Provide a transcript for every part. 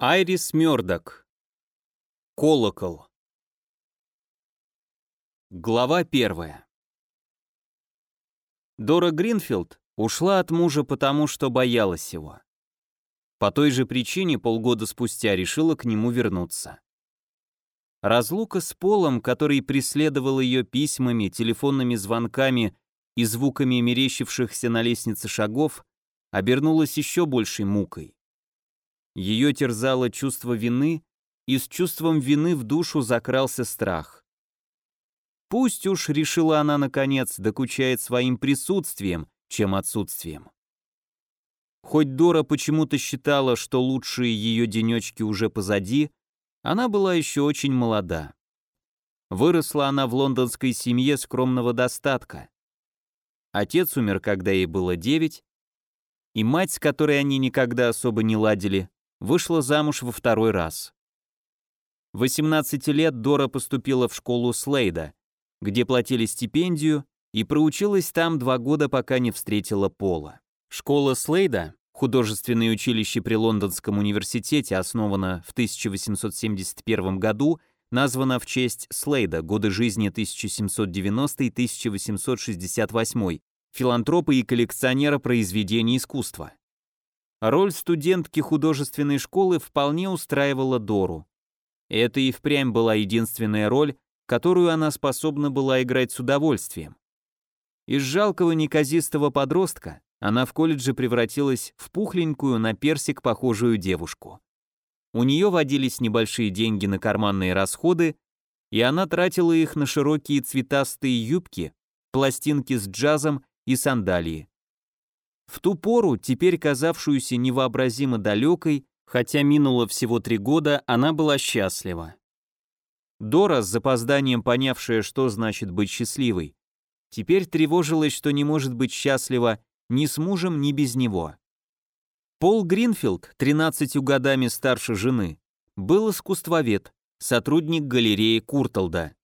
Айрис Мёрдок. Колокол. Глава первая. Дора Гринфилд ушла от мужа потому, что боялась его. По той же причине полгода спустя решила к нему вернуться. Разлука с Полом, который преследовал ее письмами, телефонными звонками и звуками мерещившихся на лестнице шагов, обернулась еще большей мукой. Ее терзало чувство вины, и с чувством вины в душу закрался страх. Пусть уж, решила она наконец, докучает своим присутствием, чем отсутствием. Хоть Дора почему-то считала, что лучшие ее денечки уже позади, она была еще очень молода. Выросла она в лондонской семье скромного достатка. Отец умер, когда ей было девять, и мать, с которой они никогда особо не ладили, вышла замуж во второй раз. В 18 лет Дора поступила в школу Слейда, где платили стипендию, и проучилась там два года, пока не встретила Пола. Школа Слейда, художественное училище при Лондонском университете, основана в 1871 году, названа в честь Слейда, годы жизни 1790-1868, филантропа и коллекционера произведений искусства. Роль студентки художественной школы вполне устраивала Дору. Это и впрямь была единственная роль, которую она способна была играть с удовольствием. Из жалкого неказистого подростка она в колледже превратилась в пухленькую на персик похожую девушку. У нее водились небольшие деньги на карманные расходы, и она тратила их на широкие цветастые юбки, пластинки с джазом и сандалии. В ту пору, теперь казавшуюся невообразимо далекой, хотя минуло всего три года, она была счастлива. Дора, с запозданием понявшая, что значит быть счастливой, теперь тревожилась, что не может быть счастлива ни с мужем, ни без него. Пол Гринфилд, 13 годами старше жены, был искусствовед, сотрудник галереи Курталда.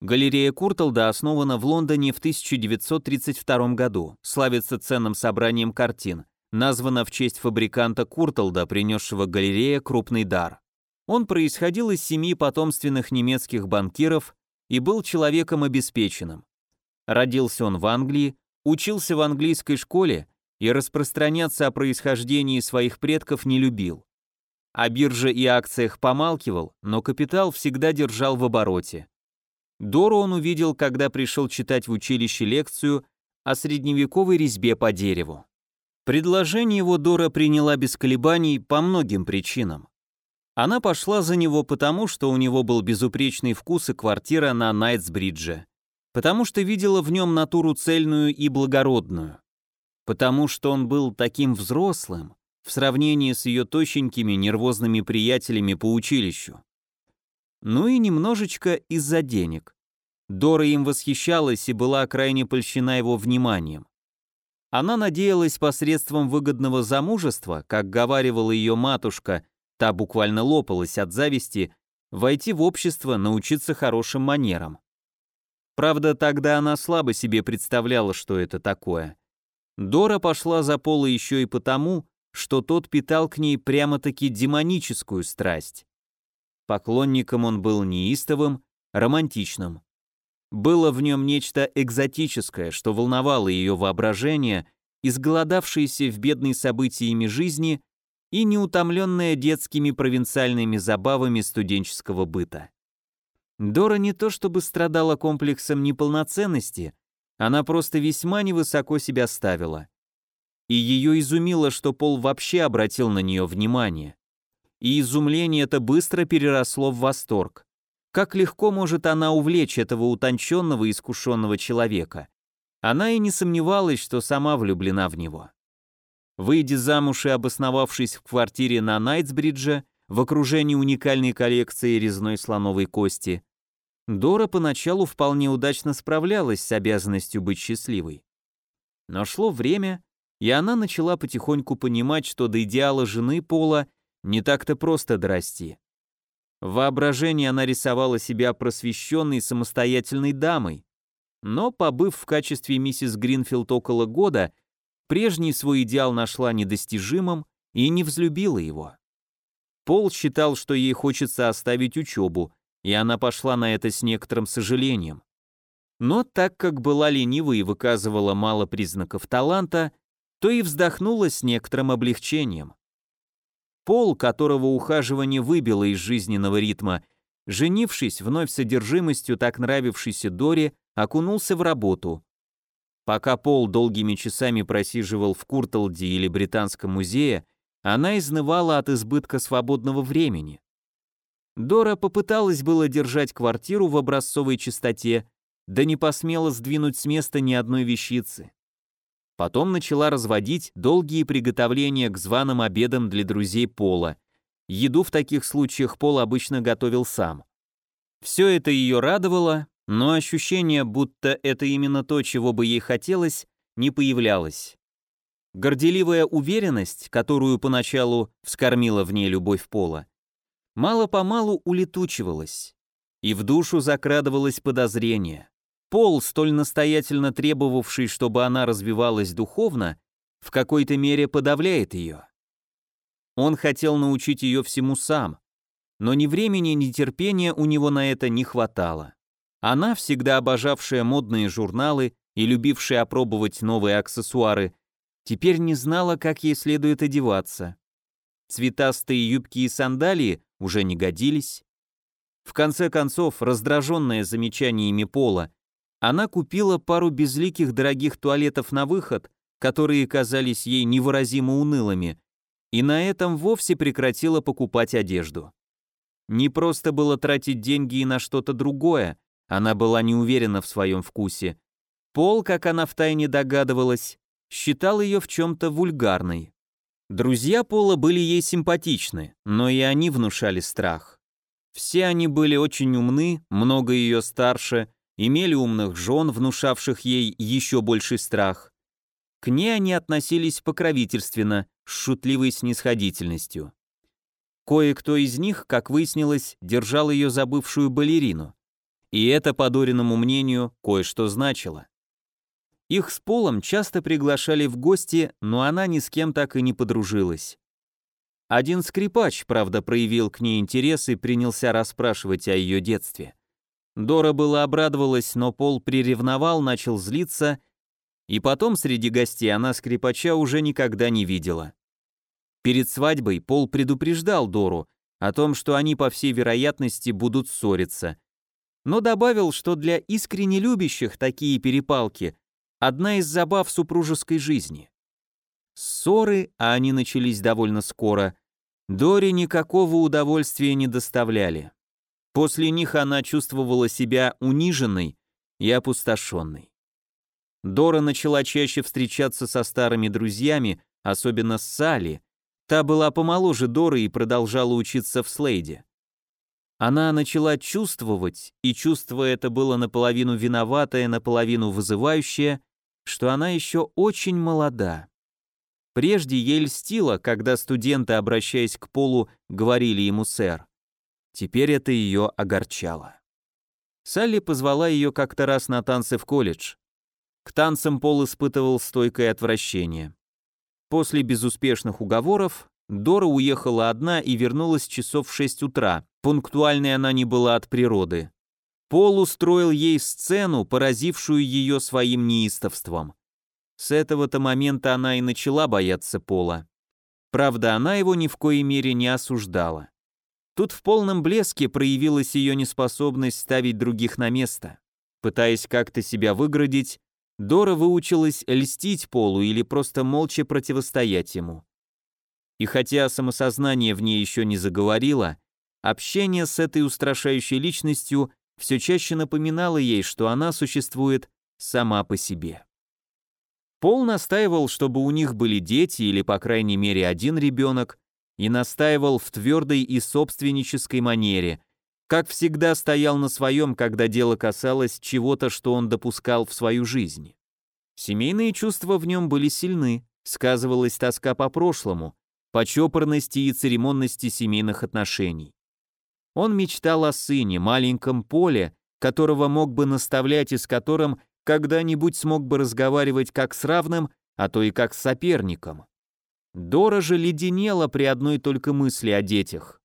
Галерея Курталда основана в Лондоне в 1932 году, славится ценным собранием картин, названа в честь фабриканта Курталда, принесшего галерее крупный дар. Он происходил из семьи потомственных немецких банкиров и был человеком обеспеченным. Родился он в Англии, учился в английской школе и распространяться о происхождении своих предков не любил. О бирже и акциях помалкивал, но капитал всегда держал в обороте. Дору он увидел, когда пришел читать в училище лекцию о средневековой резьбе по дереву. Предложение его Дора приняла без колебаний по многим причинам. Она пошла за него потому, что у него был безупречный вкус и квартира на Найтсбридже, потому что видела в нем натуру цельную и благородную, потому что он был таким взрослым в сравнении с ее тощенькими нервозными приятелями по училищу ну и немножечко из-за денег. Дора им восхищалась и была крайне польщена его вниманием. Она надеялась посредством выгодного замужества, как говаривала ее матушка, та буквально лопалась от зависти, войти в общество, научиться хорошим манерам. Правда, тогда она слабо себе представляла, что это такое. Дора пошла за Пола еще и потому, что тот питал к ней прямо-таки демоническую страсть. Поклонником он был неистовым, романтичным. Было в нем нечто экзотическое, что волновало ее воображение, изголодавшееся в бедной событиями жизни и неутомленное детскими провинциальными забавами студенческого быта. Дора не то чтобы страдала комплексом неполноценности, она просто весьма невысоко себя ставила. И ее изумило, что Пол вообще обратил на нее внимание и изумление это быстро переросло в восторг. Как легко может она увлечь этого утонченного и искушенного человека? Она и не сомневалась, что сама влюблена в него. Выйдя замуж и обосновавшись в квартире на Найтсбридже, в окружении уникальной коллекции резной слоновой кости, Дора поначалу вполне удачно справлялась с обязанностью быть счастливой. Но шло время, и она начала потихоньку понимать, что до идеала жены Пола не так-то просто дорасти. В воображении она рисовала себя просвещенной самостоятельной дамой, но, побыв в качестве миссис Гринфилд около года, прежний свой идеал нашла недостижимым и не взлюбила его. Пол считал, что ей хочется оставить учебу, и она пошла на это с некоторым сожалением. Но так как была ленива и выказывала мало признаков таланта, то и вздохнула с некоторым облегчением. Пол, которого ухаживание выбило из жизненного ритма, женившись вновь содержимостью так нравившейся Доре, окунулся в работу. Пока Пол долгими часами просиживал в Куртлде или Британском музее, она изнывала от избытка свободного времени. Дора попыталась было держать квартиру в образцовой чистоте, да не посмела сдвинуть с места ни одной вещицы. Потом начала разводить долгие приготовления к званым обедам для друзей Пола. Еду в таких случаях Пол обычно готовил сам. Все это ее радовало, но ощущение, будто это именно то, чего бы ей хотелось, не появлялось. Горделивая уверенность, которую поначалу вскормила в ней любовь Пола, мало-помалу улетучивалась, и в душу закрадывалось подозрение. Пол, столь настоятельно требовавший, чтобы она развивалась духовно, в какой-то мере подавляет ее. Он хотел научить ее всему сам, но ни времени, ни терпения у него на это не хватало. Она, всегда обожавшая модные журналы и любившая опробовать новые аксессуары, теперь не знала, как ей следует одеваться. Цветастые юбки и сандалии уже не годились. В конце концов, раздраженная замечаниями Пола, она купила пару безликих дорогих туалетов на выход, которые казались ей невыразимо унылыми, и на этом вовсе прекратила покупать одежду. Не просто было тратить деньги и на что-то другое, она была не уверена в своем вкусе. Пол, как она втайне догадывалась, считал ее в чем-то вульгарной. Друзья Пола были ей симпатичны, но и они внушали страх. Все они были очень умны, много ее старше, имели умных жен, внушавших ей еще больший страх. К ней они относились покровительственно, с шутливой снисходительностью. Кое-кто из них, как выяснилось, держал ее за бывшую балерину. И это, по Дориному мнению, кое-что значило. Их с Полом часто приглашали в гости, но она ни с кем так и не подружилась. Один скрипач, правда, проявил к ней интерес и принялся расспрашивать о ее детстве. Дора была обрадовалась, но Пол приревновал, начал злиться, и потом среди гостей она скрипача уже никогда не видела. Перед свадьбой Пол предупреждал Дору о том, что они, по всей вероятности, будут ссориться, но добавил, что для искренне любящих такие перепалки – одна из забав супружеской жизни. Ссоры, а они начались довольно скоро, Доре никакого удовольствия не доставляли. После них она чувствовала себя униженной и опустошенной. Дора начала чаще встречаться со старыми друзьями, особенно с Салли. Та была помоложе Доры и продолжала учиться в Слейде. Она начала чувствовать, и чувство это было наполовину виноватое, наполовину вызывающее, что она еще очень молода. Прежде ей льстило, когда студенты, обращаясь к Полу, говорили ему «сэр». Теперь это ее огорчало. Салли позвала ее как-то раз на танцы в колледж. К танцам Пол испытывал стойкое отвращение. После безуспешных уговоров Дора уехала одна и вернулась часов в 6 утра. Пунктуальной она не была от природы. Пол устроил ей сцену, поразившую ее своим неистовством. С этого-то момента она и начала бояться Пола. Правда, она его ни в коей мере не осуждала. Тут в полном блеске проявилась ее неспособность ставить других на место. Пытаясь как-то себя выградить, Дора выучилась льстить Полу или просто молча противостоять ему. И хотя самосознание в ней еще не заговорило, общение с этой устрашающей личностью все чаще напоминало ей, что она существует сама по себе. Пол настаивал, чтобы у них были дети или, по крайней мере, один ребенок, и настаивал в твердой и собственнической манере, как всегда стоял на своем, когда дело касалось чего-то, что он допускал в свою жизнь. Семейные чувства в нем были сильны, сказывалась тоска по прошлому, по чопорности и церемонности семейных отношений. Он мечтал о сыне, маленьком поле, которого мог бы наставлять и с которым когда-нибудь смог бы разговаривать как с равным, а то и как с соперником. Дора же леденела при одной только мысли о детях.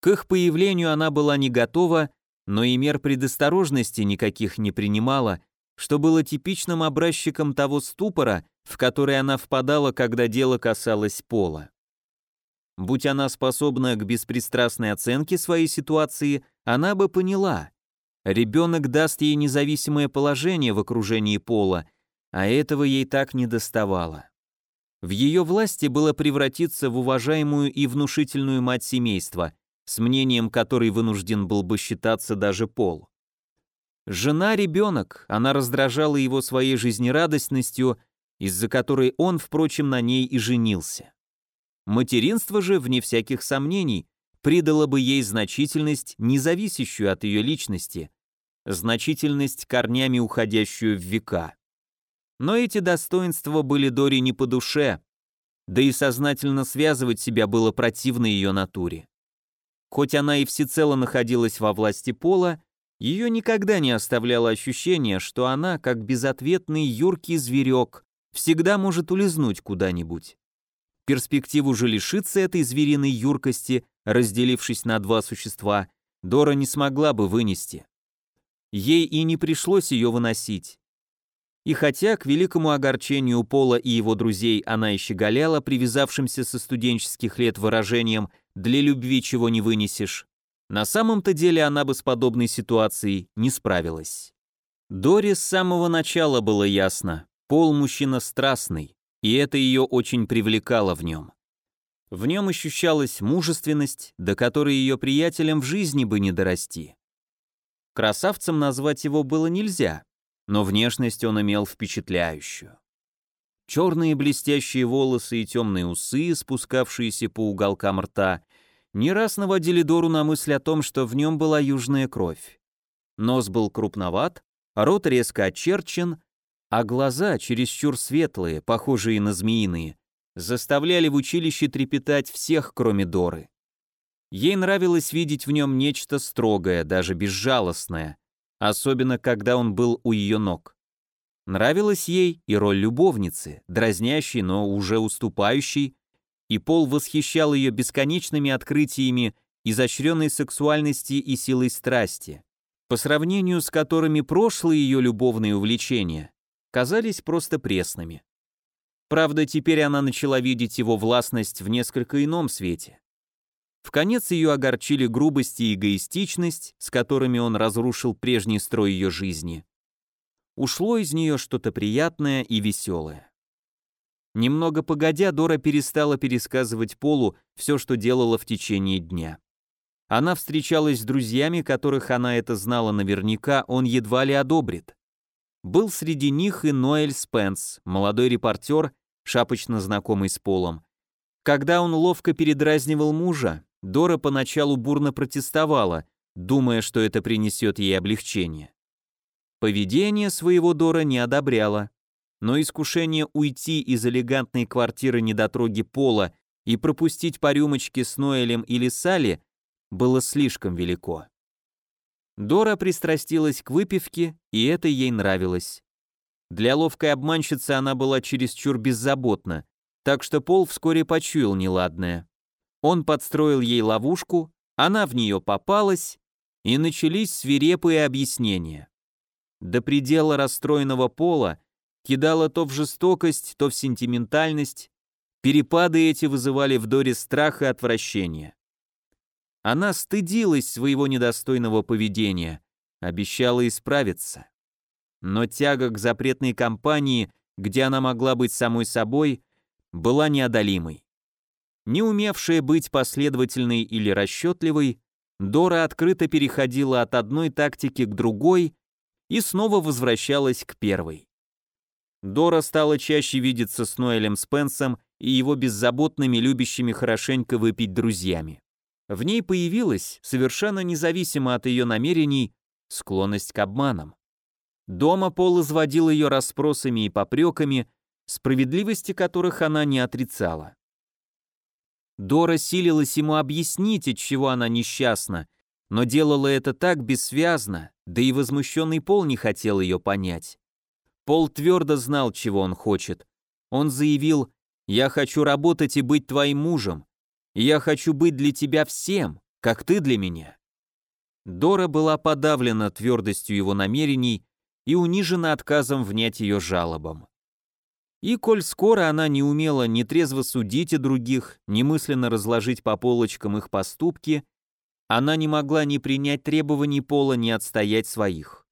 К их появлению она была не готова, но и мер предосторожности никаких не принимала, что было типичным образчиком того ступора, в который она впадала, когда дело касалось пола. Будь она способна к беспристрастной оценке своей ситуации, она бы поняла. Ребенок даст ей независимое положение в окружении пола, а этого ей так не доставало. В ее власти было превратиться в уважаемую и внушительную мать семейства, с мнением которой вынужден был бы считаться даже пол. Жена-ребенок, она раздражала его своей жизнерадостностью, из-за которой он, впрочем, на ней и женился. Материнство же, вне всяких сомнений, придало бы ей значительность, не зависящую от ее личности, значительность корнями уходящую в века. Но эти достоинства были Дори не по душе, да и сознательно связывать себя было противно ее натуре. Хоть она и всецело находилась во власти пола, ее никогда не оставляло ощущение, что она, как безответный юркий зверек, всегда может улизнуть куда-нибудь. Перспективу же лишиться этой звериной юркости, разделившись на два существа, Дора не смогла бы вынести. Ей и не пришлось ее выносить. И хотя, к великому огорчению Пола и его друзей, она и щеголяла привязавшимся со студенческих лет выражением «для любви чего не вынесешь», на самом-то деле она бы с подобной ситуацией не справилась. Доре с самого начала было ясно, Пол мужчина страстный, и это ее очень привлекало в нем. В нем ощущалась мужественность, до которой ее приятелям в жизни бы не дорасти. Красавцем назвать его было нельзя, но внешность он имел впечатляющую. Черные блестящие волосы и темные усы, спускавшиеся по уголкам рта, не раз наводили Дору на мысль о том, что в нем была южная кровь. Нос был крупноват, рот резко очерчен, а глаза, чересчур светлые, похожие на змеиные, заставляли в училище трепетать всех, кроме Доры. Ей нравилось видеть в нем нечто строгое, даже безжалостное, особенно когда он был у ее ног. Нравилась ей и роль любовницы, дразнящей, но уже уступающей, и Пол восхищал ее бесконечными открытиями изощренной сексуальности и силой страсти, по сравнению с которыми прошлые ее любовные увлечения казались просто пресными. Правда, теперь она начала видеть его властность в несколько ином свете. В конец ее огорчили грубость и эгоистичность, с которыми он разрушил прежний строй ее жизни. Ушло из нее что-то приятное и веселое. Немного погодя, Дора перестала пересказывать Полу все, что делала в течение дня. Она встречалась с друзьями, которых она это знала наверняка, он едва ли одобрит. Был среди них и Ноэль Спенс, молодой репортер, шапочно знакомый с Полом. Когда он ловко передразнивал мужа, Дора поначалу бурно протестовала, думая, что это принесет ей облегчение. Поведение своего Дора не одобряла, но искушение уйти из элегантной квартиры недотроги Пола и пропустить по рюмочке с Ноэлем или Салли было слишком велико. Дора пристрастилась к выпивке, и это ей нравилось. Для ловкой обманщицы она была чересчур беззаботна, так что Пол вскоре почуял неладное. Он подстроил ей ловушку, она в нее попалась, и начались свирепые объяснения. До предела расстроенного пола кидала то в жестокость, то в сентиментальность, перепады эти вызывали в Доре страх и отвращение. Она стыдилась своего недостойного поведения, обещала исправиться. Но тяга к запретной компании, где она могла быть самой собой, была неодолимой. Не умевшая быть последовательной или расчетливой, Дора открыто переходила от одной тактики к другой и снова возвращалась к первой. Дора стала чаще видеться с Ноэлем Спенсом и его беззаботными, любящими хорошенько выпить друзьями. В ней появилась, совершенно независимо от ее намерений, склонность к обманам. Дома Пол изводил ее расспросами и попреками, справедливости которых она не отрицала. Дора силилась ему объяснить, от чего она несчастна, но делала это так бессвязно, да и возмущенный Пол не хотел ее понять. Пол твердо знал, чего он хочет. Он заявил, «Я хочу работать и быть твоим мужем. Я хочу быть для тебя всем, как ты для меня». Дора была подавлена твердостью его намерений и унижена отказом внять ее жалобам. И коль скоро она не умела ни трезво судить о других, ни мысленно разложить по полочкам их поступки, она не могла ни принять требований Пола, ни отстоять своих.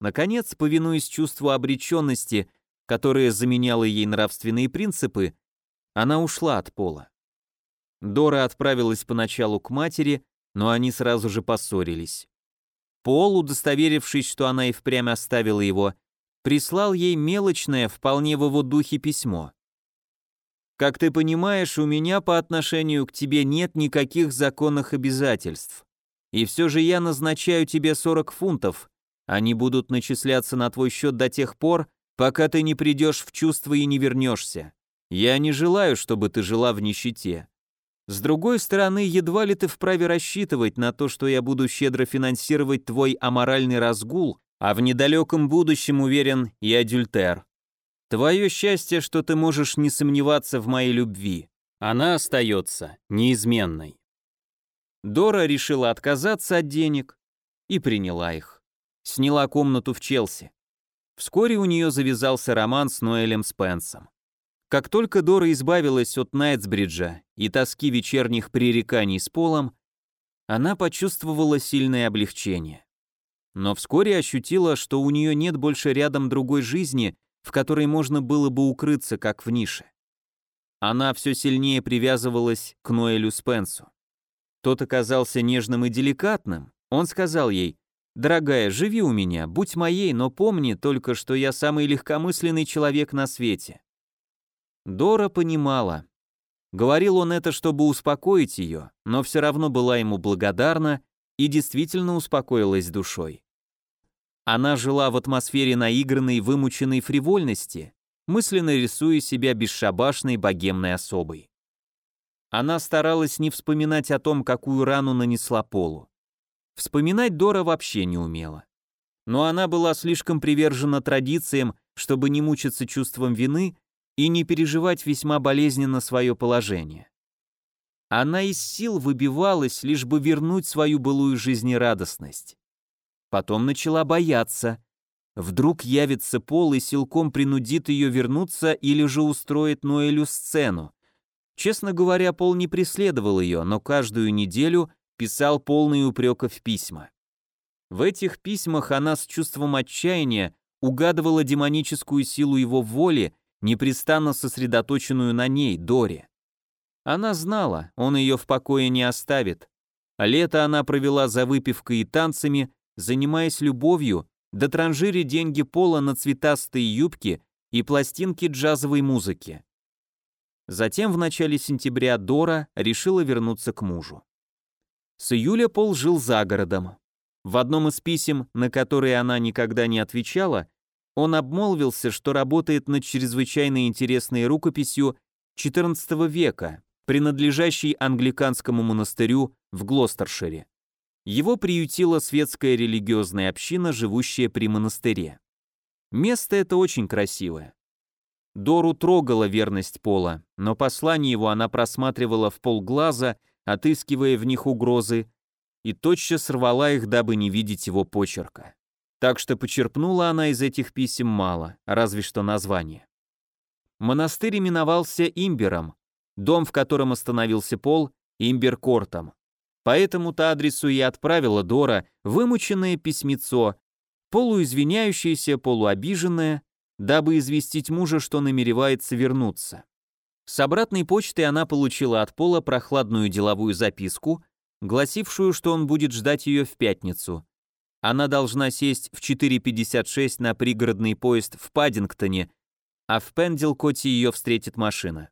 Наконец, повинуясь чувству обреченности, которое заменяло ей нравственные принципы, она ушла от Пола. Дора отправилась поначалу к матери, но они сразу же поссорились. Пол, удостоверившись, что она и впрямь оставила его, прислал ей мелочное, вполне в его духе письмо. «Как ты понимаешь, у меня по отношению к тебе нет никаких законных обязательств. И все же я назначаю тебе 40 фунтов. Они будут начисляться на твой счет до тех пор, пока ты не придешь в чувство и не вернешься. Я не желаю, чтобы ты жила в нищете. С другой стороны, едва ли ты вправе рассчитывать на то, что я буду щедро финансировать твой аморальный разгул а в недалеком будущем, уверен, и адюльтер. Твое счастье, что ты можешь не сомневаться в моей любви. Она остается неизменной. Дора решила отказаться от денег и приняла их. Сняла комнату в Челси. Вскоре у нее завязался роман с Ноэлем Спенсом. Как только Дора избавилась от Найтсбриджа и тоски вечерних пререканий с Полом, она почувствовала сильное облегчение но вскоре ощутила, что у нее нет больше рядом другой жизни, в которой можно было бы укрыться, как в нише. Она все сильнее привязывалась к Ноэлю Спенсу. Тот оказался нежным и деликатным. Он сказал ей, «Дорогая, живи у меня, будь моей, но помни только, что я самый легкомысленный человек на свете». Дора понимала. Говорил он это, чтобы успокоить ее, но все равно была ему благодарна и действительно успокоилась душой. Она жила в атмосфере наигранной, вымученной фривольности, мысленно рисуя себя бесшабашной богемной особой. Она старалась не вспоминать о том, какую рану нанесла Полу. Вспоминать Дора вообще не умела. Но она была слишком привержена традициям, чтобы не мучиться чувством вины и не переживать весьма болезненно свое положение. Она из сил выбивалась, лишь бы вернуть свою былую жизнерадостность. Потом начала бояться. Вдруг явится Пол и силком принудит ее вернуться или же устроит Ноэлю сцену. Честно говоря, Пол не преследовал ее, но каждую неделю писал полные упреков письма. В этих письмах она с чувством отчаяния угадывала демоническую силу его воли, непрестанно сосредоточенную на ней, Доре. Она знала, он ее в покое не оставит. Лето она провела за выпивкой и танцами, занимаясь любовью, до транжире деньги пола на цветастые юбки и пластинки джазовой музыки. Затем в начале сентября Дора решила вернуться к мужу. С июля Пол жил за городом. В одном из писем, на которые она никогда не отвечала, он обмолвился, что работает над чрезвычайно интересной рукописью XIV века, принадлежащий англиканскому монастырю в Глостершире. Его приютила светская религиозная община, живущая при монастыре. Место это очень красивое. Дору трогала верность Пола, но послание его она просматривала в полглаза, отыскивая в них угрозы, и тотчас рвала их, дабы не видеть его почерка. Так что почерпнула она из этих писем мало, разве что название. Монастырь именовался Имбером, Дом, в котором остановился Пол, Имберкортом. По этому-то адресу и отправила Дора вымученное письмецо, полуизвиняющееся, полуобиженное, дабы известить мужа, что намеревается вернуться. С обратной почты она получила от Пола прохладную деловую записку, гласившую, что он будет ждать ее в пятницу. Она должна сесть в 4.56 на пригородный поезд в Паддингтоне, а в Пенделкоте ее встретит машина.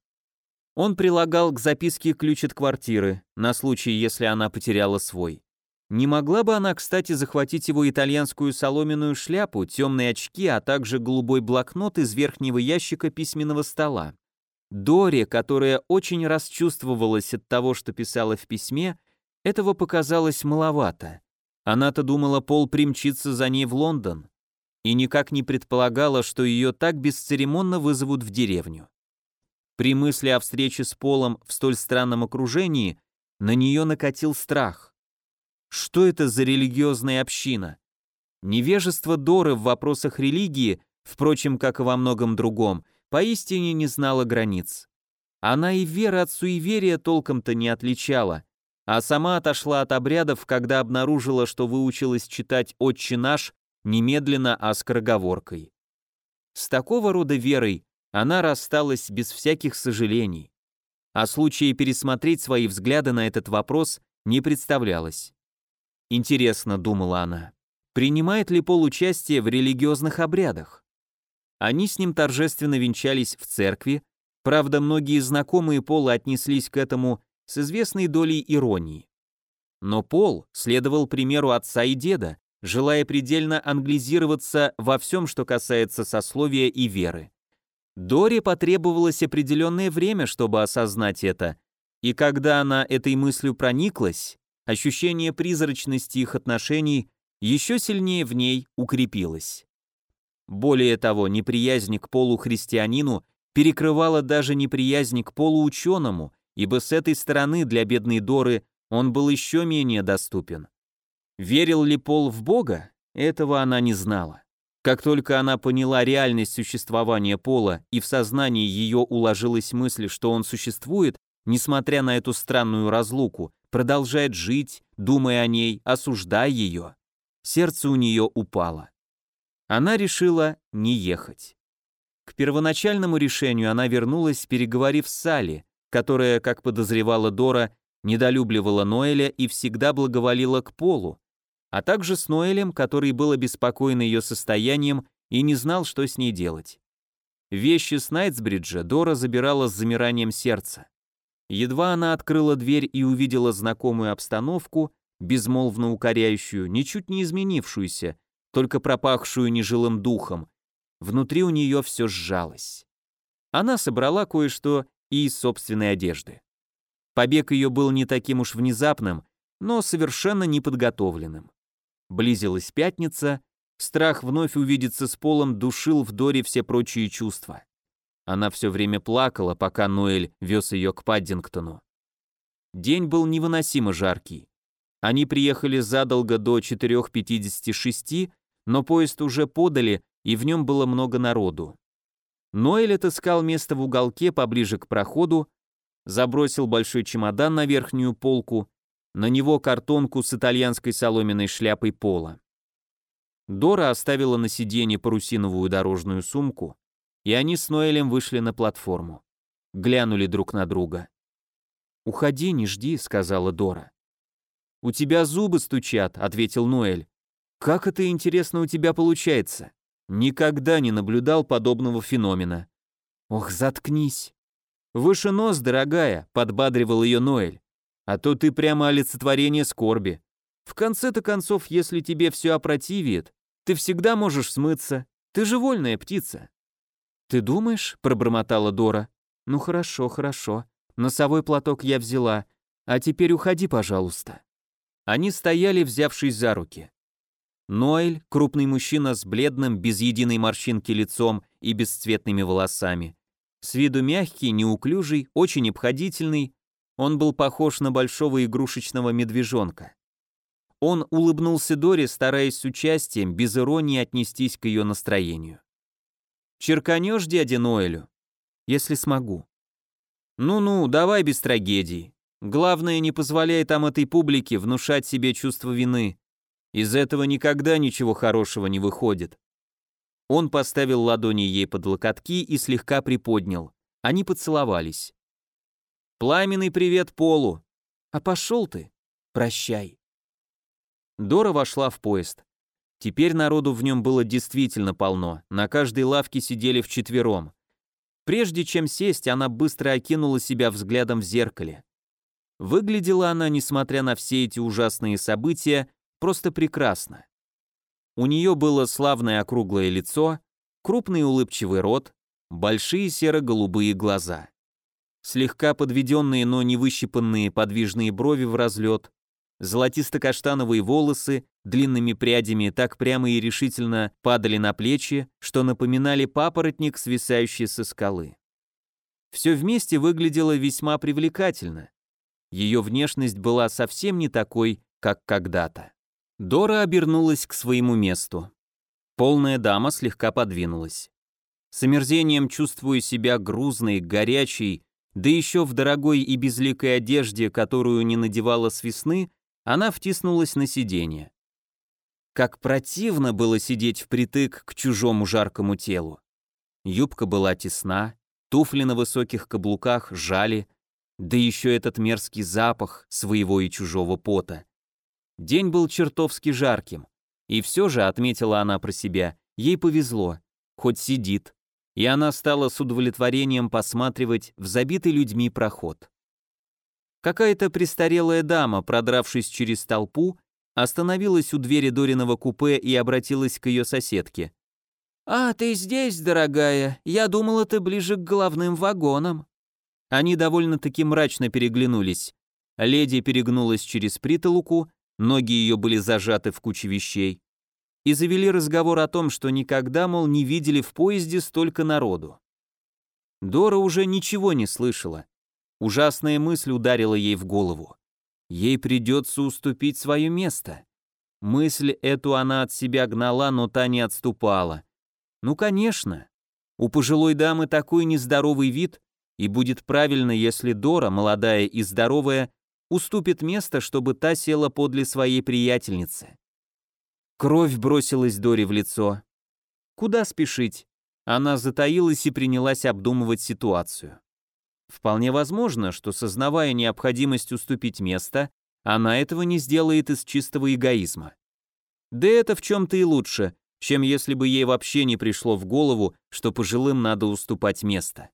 Он прилагал к записке ключ от квартиры, на случай, если она потеряла свой. Не могла бы она, кстати, захватить его итальянскую соломенную шляпу, темные очки, а также голубой блокнот из верхнего ящика письменного стола? Доре, которая очень расчувствовалась от того, что писала в письме, этого показалось маловато. Она-то думала, Пол примчится за ней в Лондон и никак не предполагала, что ее так бесцеремонно вызовут в деревню. При мысли о встрече с Полом в столь странном окружении на нее накатил страх. Что это за религиозная община? Невежество Доры в вопросах религии, впрочем, как и во многом другом, поистине не знало границ. Она и вера от суеверия толком-то не отличала, а сама отошла от обрядов, когда обнаружила, что выучилась читать «Отче наш» немедленно, а скороговоркой. С такого рода верой она рассталась без всяких сожалений. А случая пересмотреть свои взгляды на этот вопрос не представлялось. Интересно, думала она, принимает ли Пол участие в религиозных обрядах? Они с ним торжественно венчались в церкви, правда, многие знакомые Пола отнеслись к этому с известной долей иронии. Но Пол следовал примеру отца и деда, желая предельно англизироваться во всем, что касается сословия и веры. Доре потребовалось определенное время, чтобы осознать это, и когда она этой мыслью прониклась, ощущение призрачности их отношений еще сильнее в ней укрепилось. Более того, неприязнь к полухристианину перекрывала даже неприязнь к полуученому, ибо с этой стороны для бедной Доры он был еще менее доступен. Верил ли Пол в Бога? Этого она не знала. Как только она поняла реальность существования Пола и в сознании ее уложилась мысль, что он существует, несмотря на эту странную разлуку, продолжает жить, думая о ней, осуждая ее, сердце у нее упало. Она решила не ехать. К первоначальному решению она вернулась, переговорив с Салли, которая, как подозревала Дора, недолюбливала Ноэля и всегда благоволила к Полу, а также с Ноэлем, который был обеспокоен ее состоянием и не знал, что с ней делать. Вещи с Найтсбриджа Дора забирала с замиранием сердца. Едва она открыла дверь и увидела знакомую обстановку, безмолвно укоряющую, ничуть не изменившуюся, только пропахшую нежилым духом, внутри у нее все сжалось. Она собрала кое-что и из собственной одежды. Побег ее был не таким уж внезапным, но совершенно неподготовленным. Близилась пятница, страх вновь увидеться с Полом душил в Доре все прочие чувства. Она все время плакала, пока Ноэль вез ее к Паддингтону. День был невыносимо жаркий. Они приехали задолго до 4.56, но поезд уже подали, и в нем было много народу. Ноэль отыскал место в уголке поближе к проходу, забросил большой чемодан на верхнюю полку на него картонку с итальянской соломенной шляпой пола. Дора оставила на сиденье парусиновую дорожную сумку, и они с Ноэлем вышли на платформу. Глянули друг на друга. «Уходи, не жди», — сказала Дора. «У тебя зубы стучат», — ответил Ноэль. «Как это интересно у тебя получается? Никогда не наблюдал подобного феномена». «Ох, заткнись». «Выше нос, дорогая», — подбадривал ее Ноэль. А то ты прямо олицетворение скорби. В конце-то концов, если тебе все опротивит, ты всегда можешь смыться. Ты же вольная птица». «Ты думаешь?» — пробормотала Дора. «Ну хорошо, хорошо. Носовой платок я взяла. А теперь уходи, пожалуйста». Они стояли, взявшись за руки. Ноэль, крупный мужчина с бледным, без единой морщинки лицом и бесцветными волосами. С виду мягкий, неуклюжий, очень обходительный, он был похож на большого игрушечного медвежонка. Он улыбнулся Доре, стараясь с участием, без иронии отнестись к ее настроению. «Черканешь дядя Ноэлю?» «Если смогу». «Ну-ну, давай без трагедий. Главное, не позволяй там этой публике внушать себе чувство вины. Из этого никогда ничего хорошего не выходит». Он поставил ладони ей под локотки и слегка приподнял. Они поцеловались. Пламенный привет Полу. А пошел ты. Прощай. Дора вошла в поезд. Теперь народу в нем было действительно полно, на каждой лавке сидели вчетвером. Прежде чем сесть, она быстро окинула себя взглядом в зеркале. Выглядела она, несмотря на все эти ужасные события, просто прекрасно. У нее было славное округлое лицо, крупный улыбчивый рот, большие серо-голубые глаза. Слегка подведенные, но не выщипанные подвижные брови в разлет, золотисто-каштановые волосы длинными прядями так прямо и решительно падали на плечи, что напоминали папоротник, свисающий со скалы. Все вместе выглядело весьма привлекательно. Ее внешность была совсем не такой, как когда-то. Дора обернулась к своему месту. Полная дама слегка подвинулась. С омерзением чувствуя себя грузной, горячей, да еще в дорогой и безликой одежде, которую не надевала с весны, она втиснулась на сиденье. Как противно было сидеть впритык к чужому жаркому телу. Юбка была тесна, туфли на высоких каблуках жали, да еще этот мерзкий запах своего и чужого пота. День был чертовски жарким. И все же, отметила она про себя, ей повезло, хоть сидит. И она стала с удовлетворением посматривать в забитый людьми проход. Какая-то престарелая дама, продравшись через толпу, остановилась у двери Дориного купе и обратилась к ее соседке. «А, ты здесь, дорогая? Я думала, ты ближе к головным вагонам». Они довольно-таки мрачно переглянулись. Леди перегнулась через притолоку, ноги ее были зажаты в куче вещей, и завели разговор о том, что никогда, мол, не видели в поезде столько народу. Дора уже ничего не слышала. Ужасная мысль ударила ей в голову. Ей придется уступить свое место. Мысль эту она от себя гнала, но та не отступала. Ну, конечно. У пожилой дамы такой нездоровый вид, и будет правильно, если Дора, молодая и здоровая, уступит место, чтобы та села подле своей приятельницы. Кровь бросилась Доре в лицо. Куда спешить? Она затаилась и принялась обдумывать ситуацию. Вполне возможно, что, сознавая необходимость уступить место, она этого не сделает из чистого эгоизма. Да это в чем-то и лучше, чем если бы ей вообще не пришло в голову, что пожилым надо уступать место.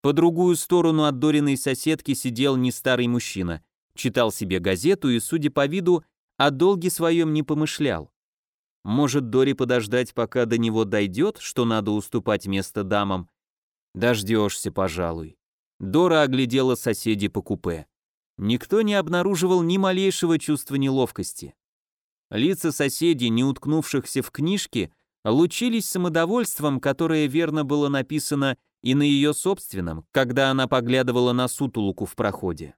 По другую сторону от Дориной соседки сидел не старый мужчина, читал себе газету и, судя по виду, о долге своем не помышлял. Может, Дори подождать, пока до него дойдет, что надо уступать место дамам? Дождешься, пожалуй. Дора оглядела соседей по купе. Никто не обнаруживал ни малейшего чувства неловкости. Лица соседей, не уткнувшихся в книжки, лучились самодовольством, которое верно было написано и на ее собственном, когда она поглядывала на сутулуку в проходе.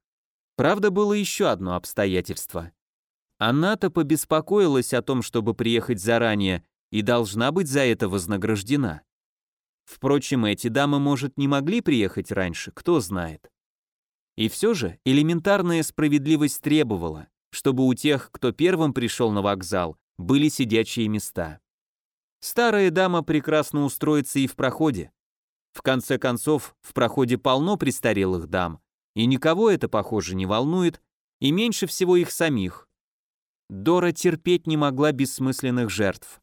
Правда, было еще одно обстоятельство. Она-то побеспокоилась о том, чтобы приехать заранее, и должна быть за это вознаграждена. Впрочем, эти дамы, может, не могли приехать раньше, кто знает. И все же элементарная справедливость требовала, чтобы у тех, кто первым пришел на вокзал, были сидячие места. Старая дама прекрасно устроится и в проходе, в конце концов, в проходе полно престарелых дам, и никого это, похоже, не волнует, и меньше всего их самих. Дора терпеть не могла бессмысленных жертв.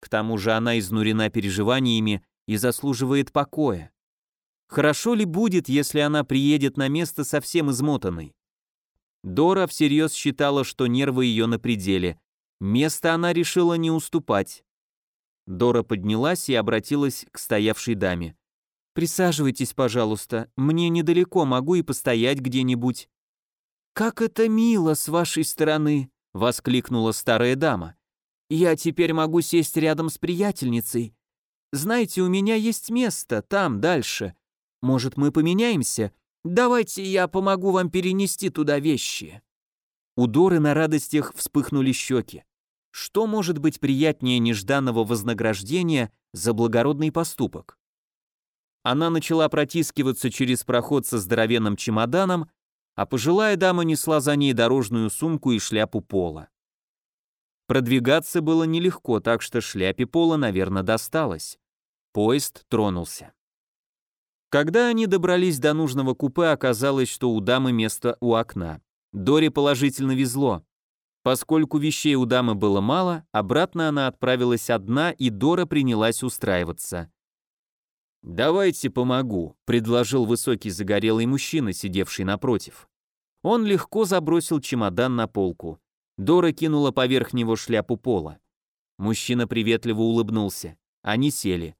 К тому же она изнурена переживаниями и заслуживает покоя. Хорошо ли будет, если она приедет на место совсем измотанной? Дора всерьез считала, что нервы ее на пределе. Место она решила не уступать. Дора поднялась и обратилась к стоявшей даме. «Присаживайтесь, пожалуйста, мне недалеко, могу и постоять где-нибудь». «Как это мило с вашей стороны!» — воскликнула старая дама. «Я теперь могу сесть рядом с приятельницей. Знаете, у меня есть место, там, дальше. Может, мы поменяемся? Давайте я помогу вам перенести туда вещи». У Доры на радостях вспыхнули щеки. Что может быть приятнее нежданного вознаграждения за благородный поступок? Она начала протискиваться через проход со здоровенным чемоданом, а пожилая дама несла за ней дорожную сумку и шляпу пола. Продвигаться было нелегко, так что шляпе пола, наверное, досталось. Поезд тронулся. Когда они добрались до нужного купе, оказалось, что у дамы место у окна. Доре положительно везло. Поскольку вещей у дамы было мало, обратно она отправилась одна, и Дора принялась устраиваться. «Давайте помогу», — предложил высокий загорелый мужчина, сидевший напротив. Он легко забросил чемодан на полку. Дора кинула поверх него шляпу пола. Мужчина приветливо улыбнулся. Они сели.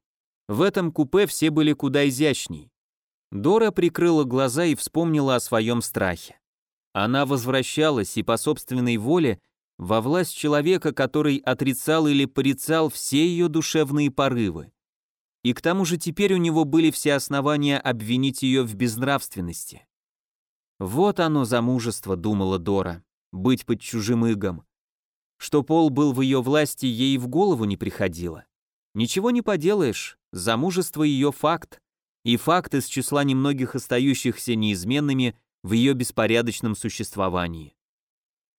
В этом купе все были куда изящней. Дора прикрыла глаза и вспомнила о своем страхе. Она возвращалась и по собственной воле во власть человека, который отрицал или порицал все ее душевные порывы. И к тому же теперь у него были все основания обвинить ее в безнравственности. Вот оно замужество, думала Дора, быть под чужим игом. Что Пол был в ее власти, ей в голову не приходило. Ничего не поделаешь, замужество ее факт, и факт из числа немногих остающихся неизменными в ее беспорядочном существовании.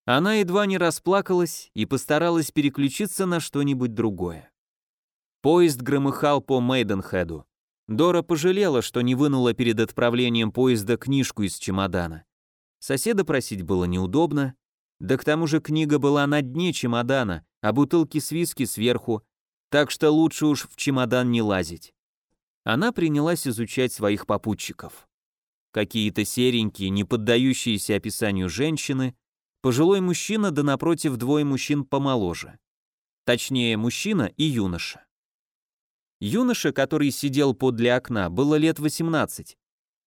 Она едва не расплакалась и постаралась переключиться на что-нибудь другое. Поезд громыхал по Мейденхеду. Дора пожалела, что не вынула перед отправлением поезда книжку из чемодана. Соседа просить было неудобно, да к тому же книга была на дне чемодана, а бутылки с виски сверху, так что лучше уж в чемодан не лазить. Она принялась изучать своих попутчиков. Какие-то серенькие, не поддающиеся описанию женщины, пожилой мужчина, да напротив двое мужчин помоложе. Точнее, мужчина и юноша. Юноша, который сидел подле окна, было лет 18,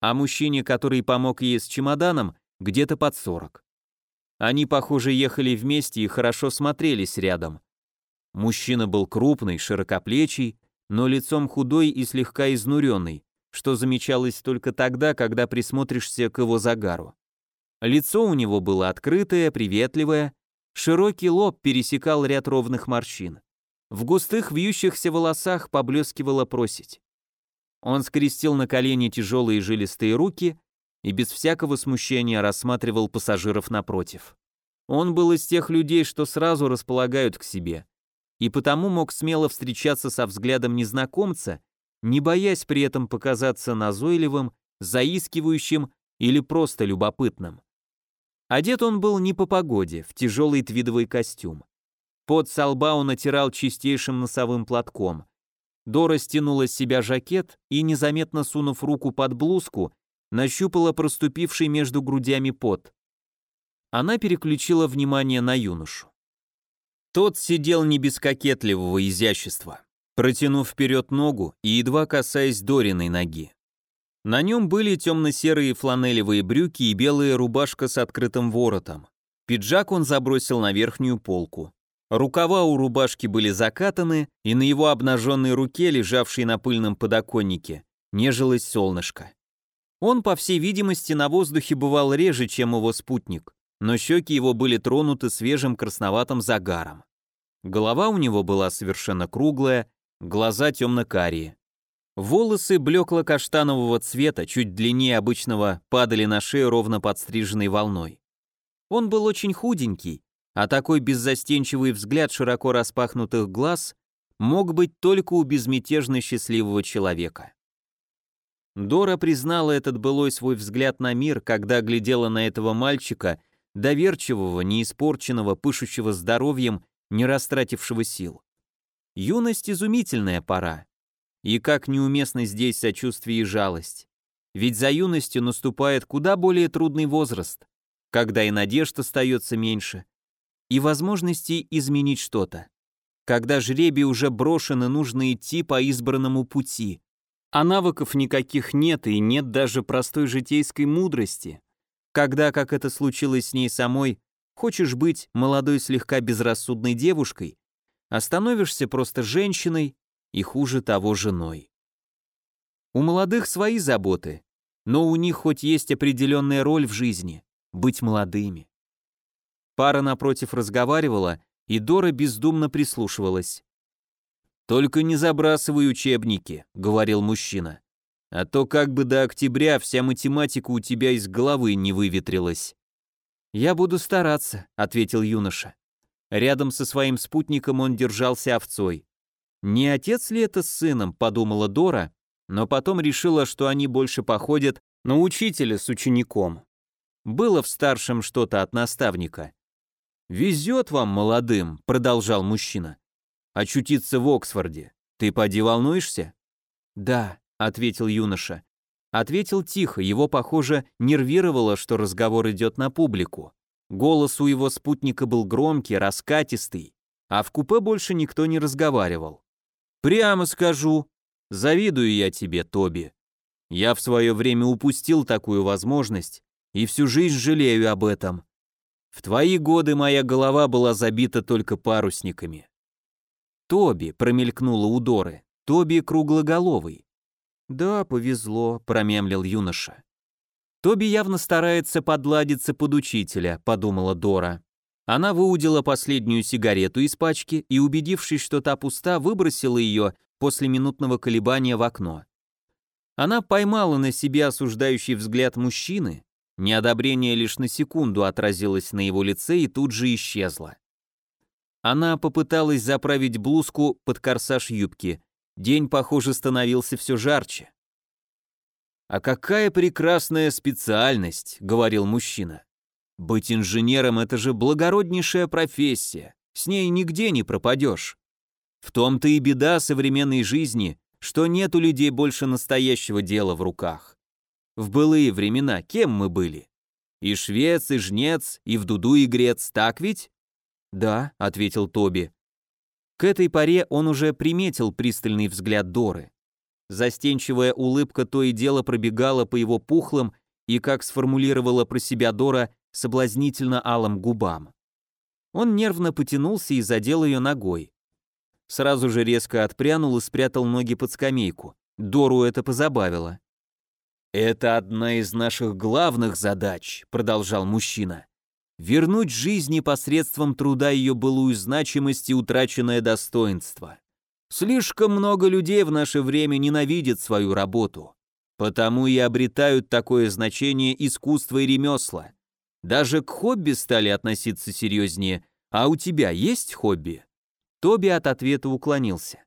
а мужчине, который помог ей с чемоданом, где-то под 40. Они, похоже, ехали вместе и хорошо смотрелись рядом. Мужчина был крупный, широкоплечий, но лицом худой и слегка изнуренный, что замечалось только тогда, когда присмотришься к его загару. Лицо у него было открытое, приветливое, широкий лоб пересекал ряд ровных морщин. В густых вьющихся волосах поблескивала просить. Он скрестил на колени тяжелые жилистые руки и без всякого смущения рассматривал пассажиров напротив. Он был из тех людей, что сразу располагают к себе, и потому мог смело встречаться со взглядом незнакомца, не боясь при этом показаться назойливым, заискивающим или просто любопытным. Одет он был не по погоде, в тяжелый твидовый костюм. Под со лба он натирал чистейшим носовым платком. Дора стянула с себя жакет и, незаметно сунув руку под блузку, нащупала проступивший между грудями пот. Она переключила внимание на юношу. Тот сидел не без кокетливого изящества, протянув вперед ногу и едва касаясь Дориной ноги. На нем были темно-серые фланелевые брюки и белая рубашка с открытым воротом. Пиджак он забросил на верхнюю полку. Рукава у рубашки были закатаны, и на его обнаженной руке, лежавшей на пыльном подоконнике, нежилось солнышко. Он, по всей видимости, на воздухе бывал реже, чем его спутник, но щеки его были тронуты свежим красноватым загаром. Голова у него была совершенно круглая, глаза темно-карие. Волосы блекло-каштанового цвета, чуть длиннее обычного, падали на шею ровно подстриженной волной. Он был очень худенький, а такой беззастенчивый взгляд широко распахнутых глаз мог быть только у безмятежно счастливого человека. Дора признала этот былой свой взгляд на мир, когда глядела на этого мальчика, доверчивого, неиспорченного, пышущего здоровьем, не растратившего сил. Юность — изумительная пора. И как неуместно здесь сочувствие и жалость. Ведь за юностью наступает куда более трудный возраст, когда и надежд остается меньше, и возможности изменить что-то. Когда жребий уже брошен и нужно идти по избранному пути, а навыков никаких нет и нет даже простой житейской мудрости. Когда, как это случилось с ней самой, хочешь быть молодой слегка безрассудной девушкой, остановишься просто женщиной, и хуже того женой. У молодых свои заботы, но у них хоть есть определенная роль в жизни — быть молодыми. Пара напротив разговаривала, и Дора бездумно прислушивалась. «Только не забрасывай учебники», — говорил мужчина. «А то как бы до октября вся математика у тебя из головы не выветрилась». «Я буду стараться», — ответил юноша. Рядом со своим спутником он держался овцой. Не отец ли это с сыном, подумала Дора, но потом решила, что они больше походят на учителя с учеником. Было в старшем что-то от наставника. «Везет вам, молодым», — продолжал мужчина. «Очутиться в Оксфорде. Ты поди волнуешься?» «Да», ответил юноша. Ответил тихо, его, похоже, нервировало, что разговор идет на публику. Голос у его спутника был громкий, раскатистый, а в купе больше никто не разговаривал. «Прямо скажу, завидую я тебе, Тоби. Я в свое время упустил такую возможность и всю жизнь жалею об этом. В твои годы моя голова была забита только парусниками». «Тоби», — промелькнула у Доры, — «Тоби круглоголовый». «Да, повезло», — промемлил юноша. «Тоби явно старается подладиться под учителя», — подумала Дора. Она выудила последнюю сигарету из пачки и, убедившись, что та пуста, выбросила ее после минутного колебания в окно. Она поймала на себе осуждающий взгляд мужчины, неодобрение лишь на секунду отразилось на его лице и тут же исчезло. Она попыталась заправить блузку под корсаж юбки. День, похоже, становился все жарче. «А какая прекрасная специальность», — говорил мужчина. Быть инженером — это же благороднейшая профессия, с ней нигде не пропадешь. В том-то и беда современной жизни, что нет у людей больше настоящего дела в руках. В былые времена кем мы были? И швец, и жнец, и в дуду игрец, так ведь? Да, ответил Тоби. К этой поре он уже приметил пристальный взгляд Доры. Застенчивая улыбка то и дело пробегала по его пухлым и, как сформулировала про себя Дора, соблазнительно алым губам. Он нервно потянулся и задел ее ногой. Сразу же резко отпрянул и спрятал ноги под скамейку. Дору это позабавило. «Это одна из наших главных задач», — продолжал мужчина. «Вернуть жизни посредством труда ее былую значимость и утраченное достоинство. Слишком много людей в наше время ненавидят свою работу, потому и обретают такое значение искусства и ремесла. Даже к хобби стали относиться серьезнее. А у тебя есть хобби?» Тоби от ответа уклонился.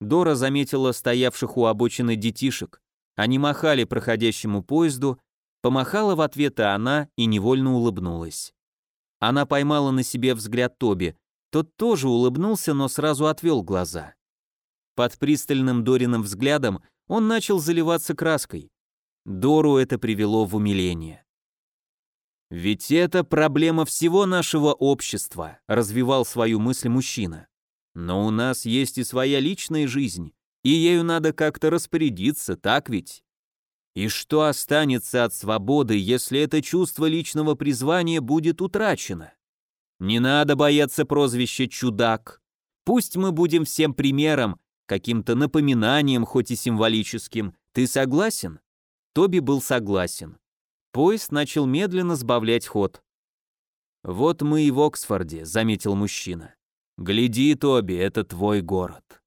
Дора заметила стоявших у обочины детишек. Они махали проходящему поезду, помахала в ответ и она и невольно улыбнулась. Она поймала на себе взгляд Тоби. Тот тоже улыбнулся, но сразу отвел глаза. Под пристальным Дориным взглядом он начал заливаться краской. Дору это привело в умиление. «Ведь это проблема всего нашего общества», — развивал свою мысль мужчина. «Но у нас есть и своя личная жизнь, и ею надо как-то распорядиться, так ведь? И что останется от свободы, если это чувство личного призвания будет утрачено? Не надо бояться прозвища «чудак». Пусть мы будем всем примером, каким-то напоминанием, хоть и символическим. Ты согласен?» Тоби был согласен. Поезд начал медленно сбавлять ход. «Вот мы и в Оксфорде», — заметил мужчина. «Гляди, Тоби, это твой город».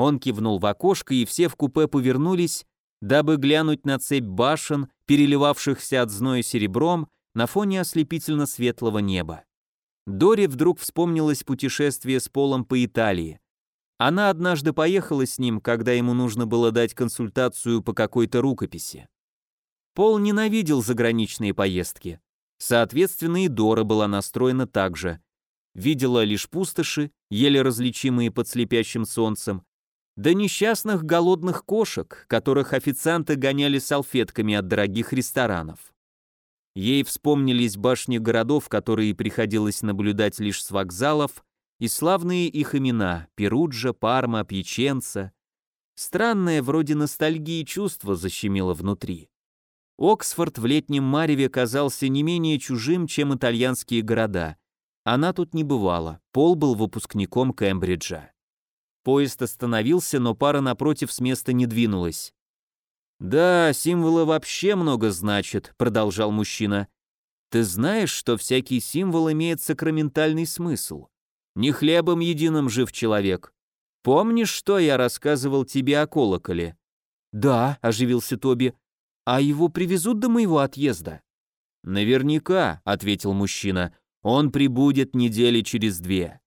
Он кивнул в окошко, и все в купе повернулись, дабы глянуть на цепь башен, переливавшихся от зноя серебром на фоне ослепительно светлого неба. Доре вдруг вспомнилось путешествие с Полом по Италии. Она однажды поехала с ним, когда ему нужно было дать консультацию по какой-то рукописи. Пол ненавидел заграничные поездки. Соответственно, и Дора была настроена так же. Видела лишь пустоши, еле различимые под слепящим солнцем, да несчастных голодных кошек, которых официанты гоняли салфетками от дорогих ресторанов. Ей вспомнились башни городов, которые приходилось наблюдать лишь с вокзалов, и славные их имена – Перуджа, Парма, Пьяченца. Странное вроде ностальгии чувство защемило внутри. Оксфорд в летнем мареве казался не менее чужим, чем итальянские города. Она тут не бывала, Пол был выпускником Кембриджа. Поезд остановился, но пара напротив с места не двинулась. «Да, символы вообще много значат», — продолжал мужчина. «Ты знаешь, что всякий символ имеет сакраментальный смысл? Не хлебом единым жив человек. Помнишь, что я рассказывал тебе о колоколе?» «Да», — оживился Тоби, а его привезут до моего отъезда?» «Наверняка», — ответил мужчина, — «он прибудет недели через две.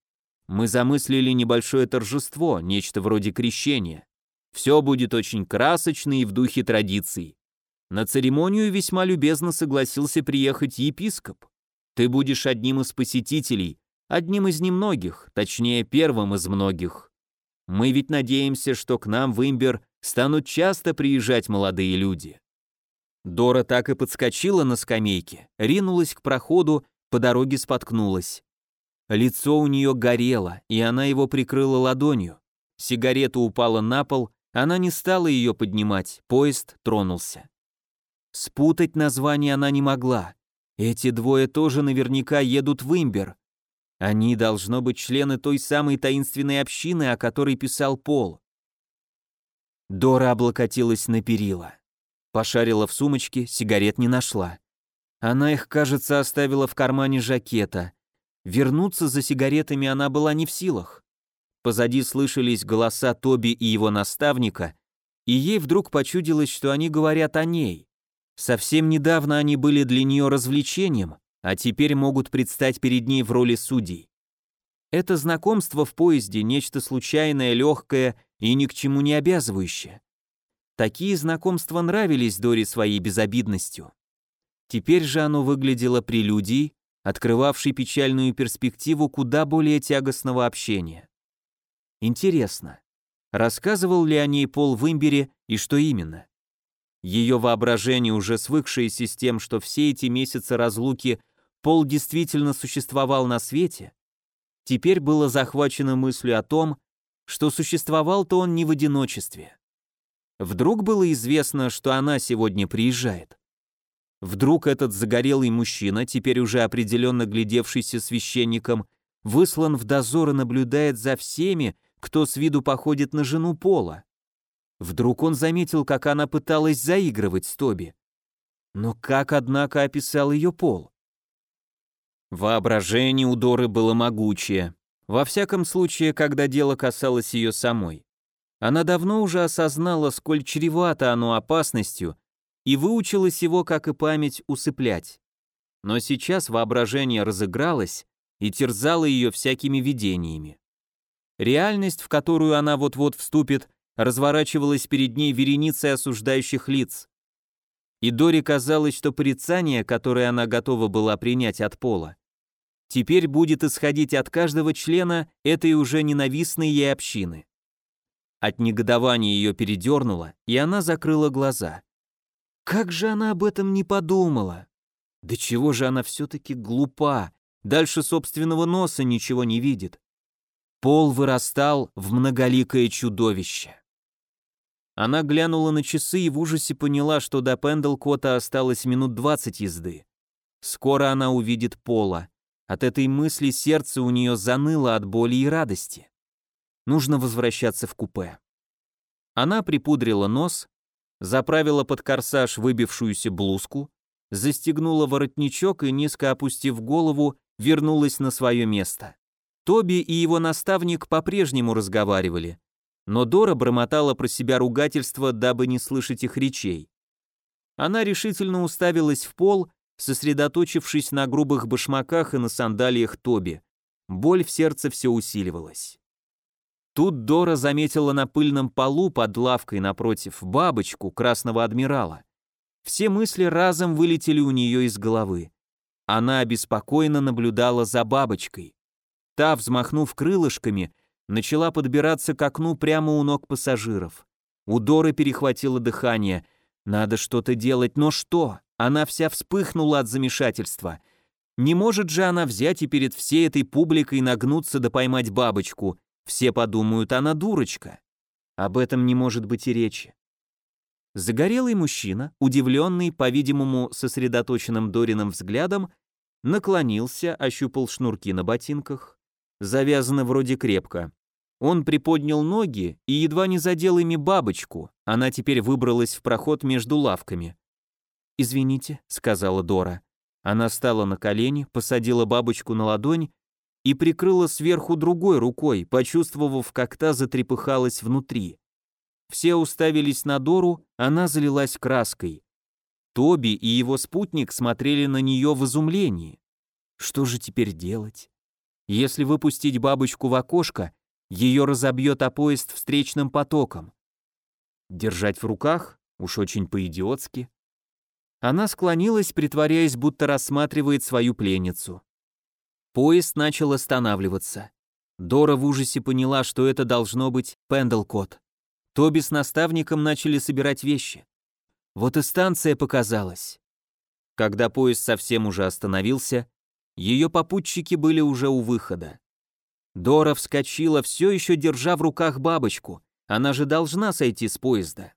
Мы замыслили небольшое торжество, нечто вроде крещения. Все будет очень красочно и в духе традиций. На церемонию весьма любезно согласился приехать епископ. Ты будешь одним из посетителей, одним из немногих, точнее первым из многих. Мы ведь надеемся, что к нам в Имбер станут часто приезжать молодые люди. Дора так и подскочила на скамейке, ринулась к проходу, по дороге споткнулась. Лицо у нее горело, и она его прикрыла ладонью. Сигарета упала на пол, она не стала ее поднимать, поезд тронулся. Спутать название она не могла. Эти двое тоже наверняка едут в Имбер. Они должно быть члены той самой таинственной общины, о которой писал Пол. Дора облокотилась на перила. Пошарила в сумочке, сигарет не нашла. Она их, кажется, оставила в кармане жакета. Вернуться за сигаретами она была не в силах. Позади слышались голоса Тоби и его наставника, и ей вдруг почудилось, что они говорят о ней. Совсем недавно они были для нее развлечением, а теперь могут предстать перед ней в роли судей. Это знакомство в поезде – нечто случайное, легкое и ни к чему не обязывающее. Такие знакомства нравились Дори своей безобидностью. Теперь же оно выглядело прелюдией, открывавшей печальную перспективу куда более тягостного общения. Интересно, рассказывал ли о ней Пол в имбире и что именно? Ее воображение, уже свыкшееся с тем, что все эти месяцы разлуки Пол действительно существовал на свете, теперь было захвачено мыслью о том, что существовал-то он не в одиночестве. Вдруг было известно, что она сегодня приезжает. Вдруг этот загорелый мужчина, теперь уже определенно глядевшийся священником, выслан в дозор и наблюдает за всеми, кто с виду походит на жену Пола. Вдруг он заметил, как она пыталась заигрывать с Тоби. Но как, однако, описал ее Пол? Воображение у Доры было могучее. Во всяком случае, когда дело касалось ее самой. Она давно уже осознала, сколь чревато оно опасностью, и выучилась его, как и память, усыплять. Но сейчас воображение разыгралось и терзало ее всякими видениями. Реальность, в которую она вот-вот вступит, разворачивалась перед ней вереницей осуждающих лиц. И Дори казалось, что порицание, которое она готова была принять от пола, теперь будет исходить от каждого члена этой уже ненавистной ей общины. От негодования ее передернуло, и она закрыла глаза. Как же она об этом не подумала? Да чего же она все-таки глупа, дальше собственного носа ничего не видит. Пол вырастал в многоликое чудовище. Она глянула на часы и в ужасе поняла, что до Пендлкота осталось минут двадцать езды. Скоро она увидит Пола. От этой мысли сердце у нее заныло от боли и радости. Нужно возвращаться в купе. Она припудрила нос, заправила под корсаж выбившуюся блузку, застегнула воротничок и, низко опустив голову, вернулась на свое место. Тоби и его наставник по-прежнему разговаривали, но Дора бормотала про себя ругательство, дабы не слышать их речей. Она решительно уставилась в пол, сосредоточившись на грубых башмаках и на сандалиях Тоби. Боль в сердце все усиливалась. Тут Дора заметила на пыльном полу под лавкой напротив бабочку красного адмирала. Все мысли разом вылетели у нее из головы. Она обеспокоенно наблюдала за бабочкой. Та, взмахнув крылышками, начала подбираться к окну прямо у ног пассажиров. У Доры перехватило дыхание. Надо что-то делать, но что? Она вся вспыхнула от замешательства. Не может же она взять и перед всей этой публикой нагнуться да поймать бабочку. Все подумают, она дурочка. Об этом не может быть и речи. Загорелый мужчина, удивленный, по-видимому, сосредоточенным Дориным взглядом, наклонился, ощупал шнурки на ботинках, завязаны вроде крепко. Он приподнял ноги и едва не задел ими бабочку, она теперь выбралась в проход между лавками. «Извините», — сказала Дора. Она стала на колени, посадила бабочку на ладонь и прикрыла сверху другой рукой, почувствовав, как та затрепыхалась внутри. Все уставились на Дору, она залилась краской. Тоби и его спутник смотрели на нее в изумлении. Что же теперь делать? Если выпустить бабочку в окошко, ее разобьет о поезд встречным потоком. Держать в руках? Уж очень по-идиотски. Она склонилась, притворяясь, будто рассматривает свою пленницу. Поезд начал останавливаться. Дора в ужасе поняла, что это должно быть Пендлкот. Тоби с наставником начали собирать вещи. Вот и станция показалась. Когда поезд совсем уже остановился, ее попутчики были уже у выхода. Дора вскочила, все еще держа в руках бабочку. Она же должна сойти с поезда.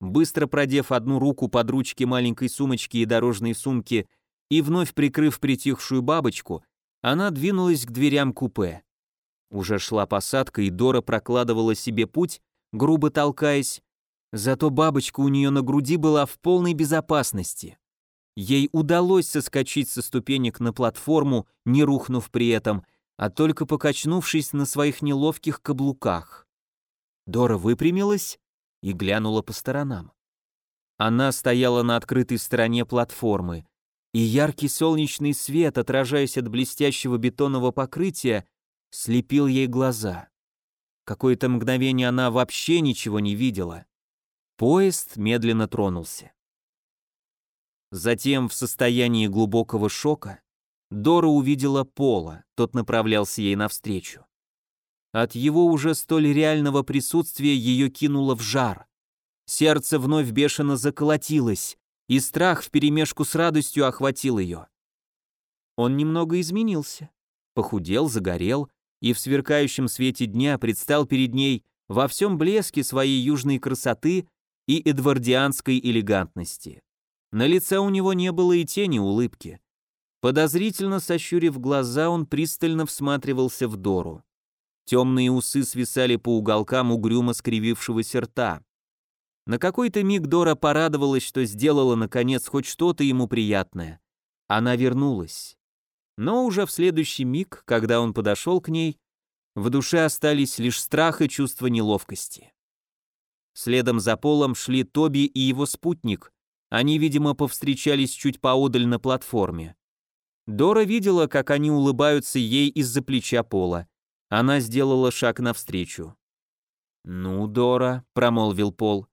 Быстро продев одну руку под ручки маленькой сумочки и дорожной сумки и вновь прикрыв притихшую бабочку, она двинулась к дверям купе. Уже шла посадка, и Дора прокладывала себе путь, грубо толкаясь, зато бабочка у нее на груди была в полной безопасности. Ей удалось соскочить со ступенек на платформу, не рухнув при этом, а только покачнувшись на своих неловких каблуках. Дора выпрямилась и глянула по сторонам. Она стояла на открытой стороне платформы, и яркий солнечный свет, отражаясь от блестящего бетонного покрытия, слепил ей глаза. Какое-то мгновение она вообще ничего не видела. Поезд медленно тронулся. Затем, в состоянии глубокого шока, Дора увидела Пола, тот направлялся ей навстречу. От его уже столь реального присутствия ее кинуло в жар. Сердце вновь бешено заколотилось, и страх вперемешку с радостью охватил ее. Он немного изменился, похудел, загорел, и в сверкающем свете дня предстал перед ней во всем блеске своей южной красоты и эдвардианской элегантности. На лице у него не было и тени улыбки. Подозрительно сощурив глаза, он пристально всматривался в Дору. Темные усы свисали по уголкам угрюмо скривившегося рта. На какой-то миг Дора порадовалась, что сделала, наконец, хоть что-то ему приятное. Она вернулась. Но уже в следующий миг, когда он подошел к ней, в душе остались лишь страх и чувство неловкости. Следом за Полом шли Тоби и его спутник. Они, видимо, повстречались чуть поодаль на платформе. Дора видела, как они улыбаются ей из-за плеча Пола. Она сделала шаг навстречу. «Ну, Дора», — промолвил Пол.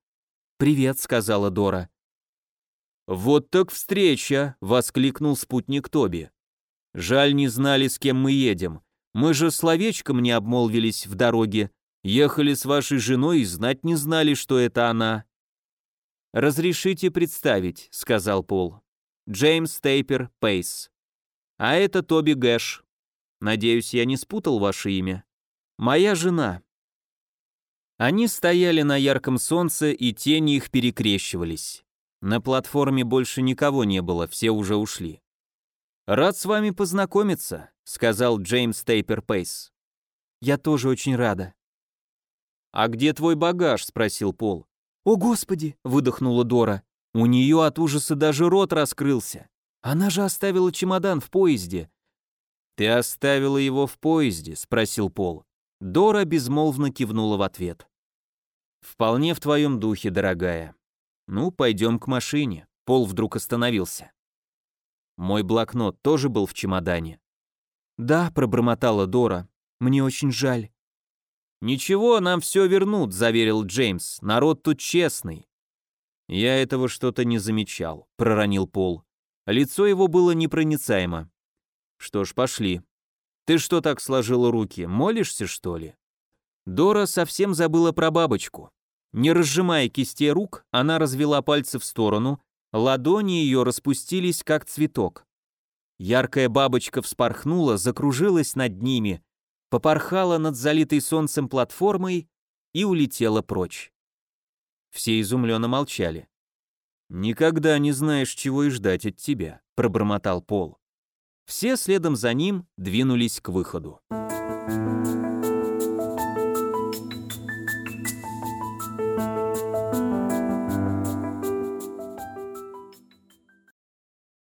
«Привет», — сказала Дора. «Вот так встреча!» — воскликнул спутник Тоби. Жаль, не знали, с кем мы едем. Мы же словечком не обмолвились в дороге. Ехали с вашей женой и знать не знали, что это она». «Разрешите представить», — сказал Пол. «Джеймс Тейпер Пейс. А это Тоби Гэш. Надеюсь, я не спутал ваше имя. Моя жена». Они стояли на ярком солнце, и тени их перекрещивались. На платформе больше никого не было, все уже ушли. «Рад с вами познакомиться», — сказал Джеймс Тейпер Пейс. «Я тоже очень рада». «А где твой багаж?» — спросил Пол. «О, Господи!» — выдохнула Дора. У нее от ужаса даже рот раскрылся. Она же оставила чемодан в поезде. «Ты оставила его в поезде?» — спросил Пол. Дора безмолвно кивнула в ответ. «Вполне в твоем духе, дорогая. Ну, пойдем к машине». Пол вдруг остановился. Мой блокнот тоже был в чемодане. «Да», — пробормотала Дора, — «мне очень жаль». «Ничего, нам все вернут», — заверил Джеймс. «Народ тут честный». «Я этого что-то не замечал», — проронил Пол. Лицо его было непроницаемо. «Что ж, пошли. Ты что так сложила руки, молишься, что ли?» Дора совсем забыла про бабочку. Не разжимая кистей рук, она развела пальцы в сторону, Ладони ее распустились, как цветок. Яркая бабочка вспорхнула, закружилась над ними, попорхала над залитой солнцем платформой и улетела прочь. Все изумленно молчали. «Никогда не знаешь, чего и ждать от тебя», — пробормотал Пол. Все следом за ним двинулись к выходу.